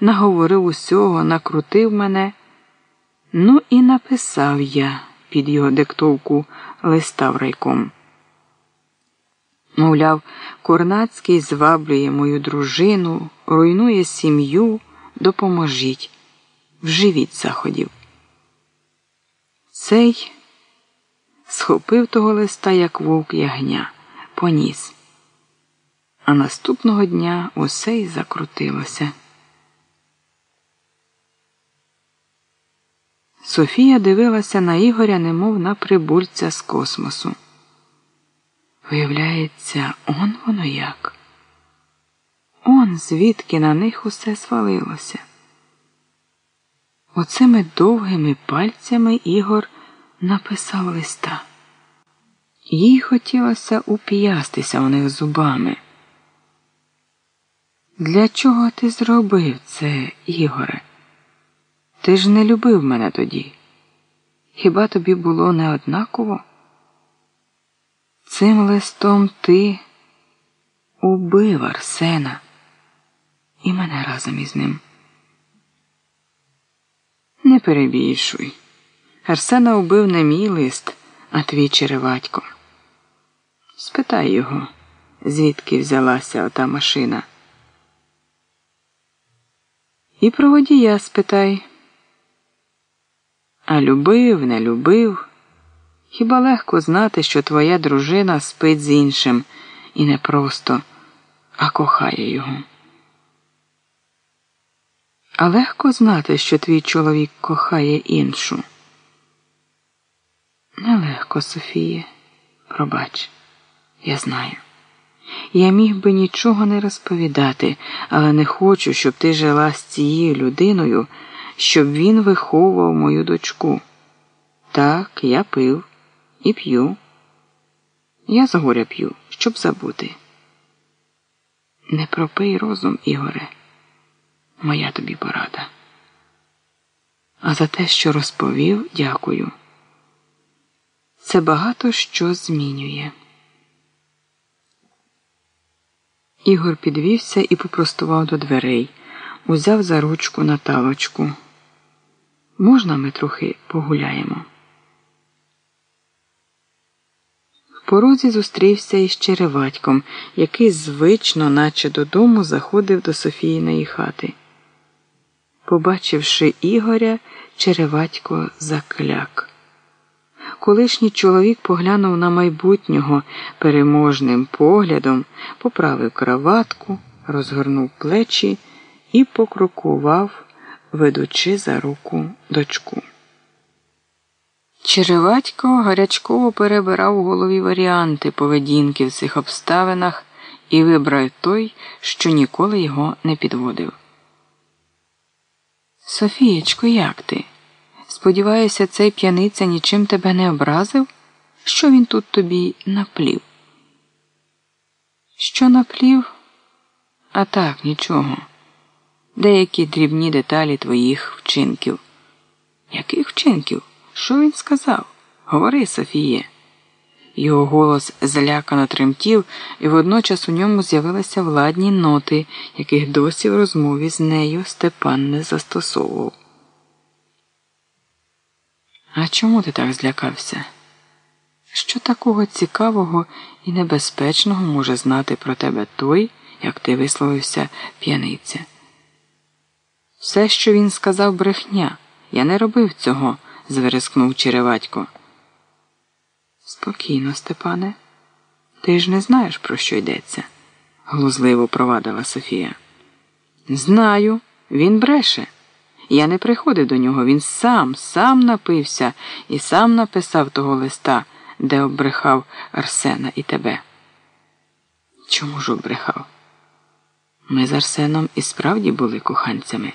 наговорив усього, накрутив мене. Ну і написав я під його диктовку листа в райком. Мовляв, Корнацький зваблює мою дружину, руйнує сім'ю, допоможіть, вживіть заходів. Цей схопив того листа, як вовк ягня, поніс. А наступного дня усе й закрутилося. Софія дивилася на Ігоря, немов на прибульця з космосу. Виявляється, он воно як. Он звідки на них усе свалилося. Оцими довгими пальцями Ігор написав листа. Їй хотілося уп'ястися у них зубами. Для чого ти зробив це, Ігоре? Ти ж не любив мене тоді. Хіба тобі було неоднаково? Цим листом ти убив Арсена і мене разом із ним. Не перебільшуй. Арсена убив не мій лист, а твій череватько. Спитай його, звідки взялася ота машина. І про водія спитай. А любив, не любив. Хіба легко знати, що твоя дружина спить з іншим і не просто, а кохає його? А легко знати, що твій чоловік кохає іншу. Нелегко, Софіє, пробач, я знаю. Я міг би нічого не розповідати, але не хочу, щоб ти жила з цією людиною, щоб він виховував мою дочку. Так, я пив і п'ю. Я з горя п'ю, щоб забути. Не пропий розум, Ігоре, моя тобі порада. А за те, що розповів, дякую. Це багато що змінює. Ігор підвівся і попростував до дверей, узяв за ручку Наталочку. Можна ми трохи погуляємо? В порозі зустрівся із череватьком, який звично, наче додому, заходив до Софіїної хати. Побачивши Ігоря, череватько закляк. Колишній чоловік поглянув на майбутнього переможним поглядом, поправив краватку, розгорнув плечі і покрокував, ведучи за руку дочку. Череватько гарячково перебирав у голові варіанти поведінки в цих обставинах і вибрав той, що ніколи його не підводив. Софієчко, як ти? Сподіваюся, цей п'яниця нічим тебе не образив? Що він тут тобі наплів? Що наплів? А так, нічого. Деякі дрібні деталі твоїх вчинків. Яких вчинків? Що він сказав? Говори, Софіє. Його голос злякано тремтів, і водночас у ньому з'явилися владні ноти, яких досі в розмові з нею Степан не застосовував. А чому ти так злякався? Що такого цікавого і небезпечного може знати про тебе той, як ти висловився п'яниця? Все, що він сказав, брехня. Я не робив цього, зверескнув Череватько. Спокійно, Степане, ти ж не знаєш, про що йдеться, глузливо провадила Софія. Знаю, він бреше. Я не приходив до нього, він сам, сам напився і сам написав того листа, де обрехав Арсена і тебе. Чому ж обрехав? Ми з Арсеном і справді були коханцями.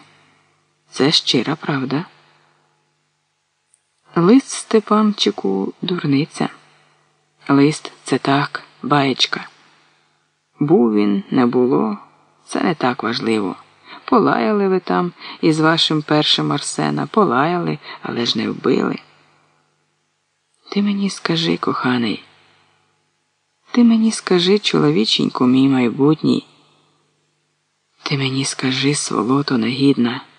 Це щира правда. Лист Степанчику дурниця. Лист це так, баєчка. Був він, не було, це не так важливо. Полаяли ви там із вашим першим Арсена, полаяли, але ж не вбили. Ти мені скажи, коханий, ти мені скажи, чоловіченьку, мій майбутній, Ти мені скажи, сволото негідна.